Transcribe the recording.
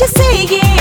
just say it.